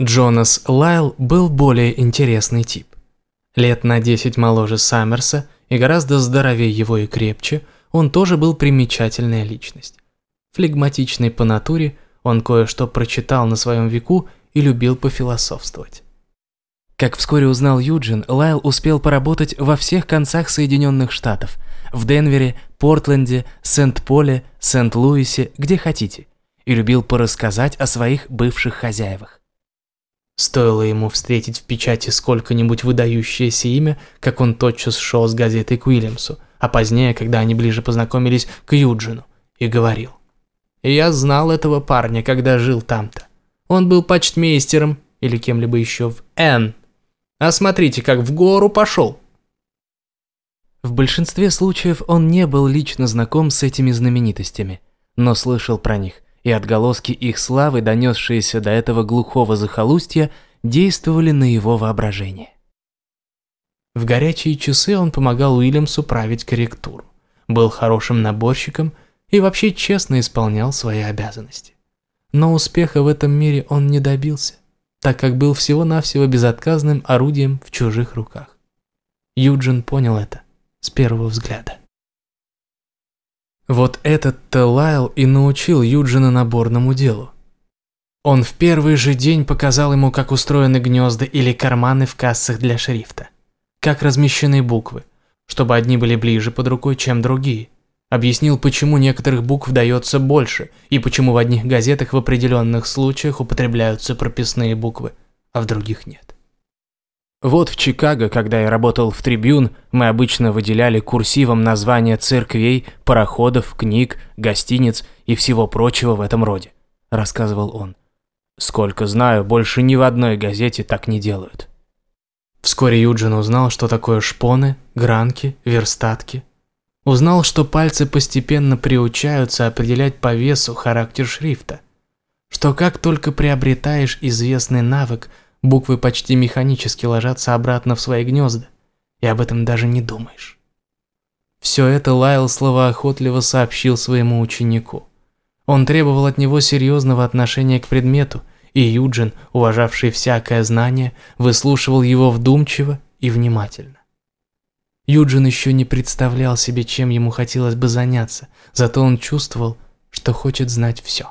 Джонас Лайл был более интересный тип. Лет на 10 моложе Саммерса и гораздо здоровее его и крепче, он тоже был примечательная личность. Флегматичный по натуре, он кое-что прочитал на своем веку и любил пофилософствовать. Как вскоре узнал Юджин, Лайл успел поработать во всех концах Соединенных Штатов – в Денвере, Портленде, Сент-Поле, Сент-Луисе, где хотите, и любил порассказать о своих бывших хозяевах. Стоило ему встретить в печати сколько-нибудь выдающееся имя, как он тотчас шел с газетой к Уильямсу, а позднее, когда они ближе познакомились, к Юджину, и говорил. «Я знал этого парня, когда жил там-то. Он был почтмейстером или кем-либо еще в Н. А смотрите, как в гору пошел. В большинстве случаев он не был лично знаком с этими знаменитостями, но слышал про них, и отголоски их славы, донесшиеся до этого глухого захолустья, действовали на его воображение. В горячие часы он помогал Уильямсу править корректуру, был хорошим наборщиком и вообще честно исполнял свои обязанности. Но успеха в этом мире он не добился, так как был всего-навсего безотказным орудием в чужих руках. Юджин понял это с первого взгляда. Вот этот-то Лайл и научил Юджина наборному делу. Он в первый же день показал ему, как устроены гнезда или карманы в кассах для шрифта, как размещены буквы, чтобы одни были ближе под рукой, чем другие. Объяснил, почему некоторых букв дается больше, и почему в одних газетах в определенных случаях употребляются прописные буквы, а в других нет. Вот в Чикаго, когда я работал в Трибюн, мы обычно выделяли курсивом названия церквей, пароходов, книг, гостиниц и всего прочего в этом роде, рассказывал он. Сколько знаю, больше ни в одной газете так не делают. Вскоре Юджин узнал, что такое шпоны, гранки, верстатки. Узнал, что пальцы постепенно приучаются определять по весу характер шрифта. Что как только приобретаешь известный навык – Буквы почти механически ложатся обратно в свои гнезда, и об этом даже не думаешь. Все это Лайл словоохотливо сообщил своему ученику. Он требовал от него серьезного отношения к предмету, и Юджин, уважавший всякое знание, выслушивал его вдумчиво и внимательно. Юджин еще не представлял себе, чем ему хотелось бы заняться, зато он чувствовал, что хочет знать все.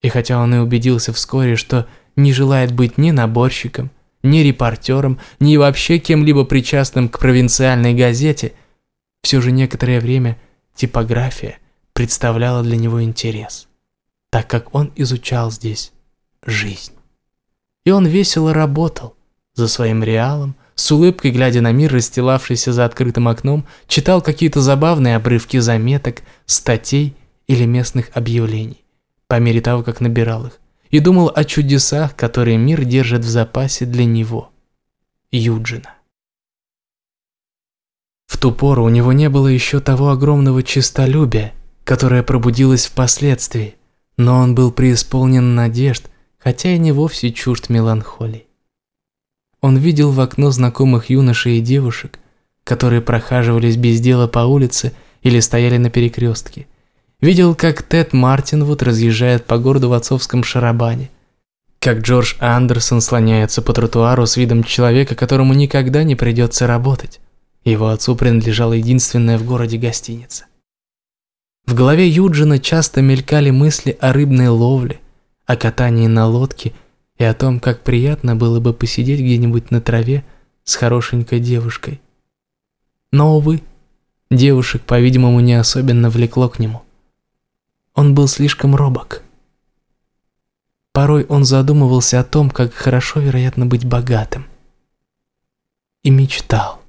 И хотя он и убедился вскоре, что не желает быть ни наборщиком, ни репортером, ни вообще кем-либо причастным к провинциальной газете, все же некоторое время типография представляла для него интерес, так как он изучал здесь жизнь. И он весело работал за своим реалом, с улыбкой глядя на мир, расстилавшийся за открытым окном, читал какие-то забавные обрывки заметок, статей или местных объявлений, по мере того, как набирал их и думал о чудесах, которые мир держит в запасе для него, Юджина. В ту пору у него не было еще того огромного честолюбия, которое пробудилось впоследствии, но он был преисполнен надежд, хотя и не вовсе чужд меланхолии. Он видел в окно знакомых юношей и девушек, которые прохаживались без дела по улице или стояли на перекрестке, Видел, как Тед Мартинвуд разъезжает по городу в отцовском шарабане. Как Джордж Андерсон слоняется по тротуару с видом человека, которому никогда не придется работать. Его отцу принадлежала единственная в городе гостиница. В голове Юджина часто мелькали мысли о рыбной ловле, о катании на лодке и о том, как приятно было бы посидеть где-нибудь на траве с хорошенькой девушкой. Но, увы, девушек, по-видимому, не особенно влекло к нему. Он был слишком робок. Порой он задумывался о том, как хорошо, вероятно, быть богатым. И мечтал.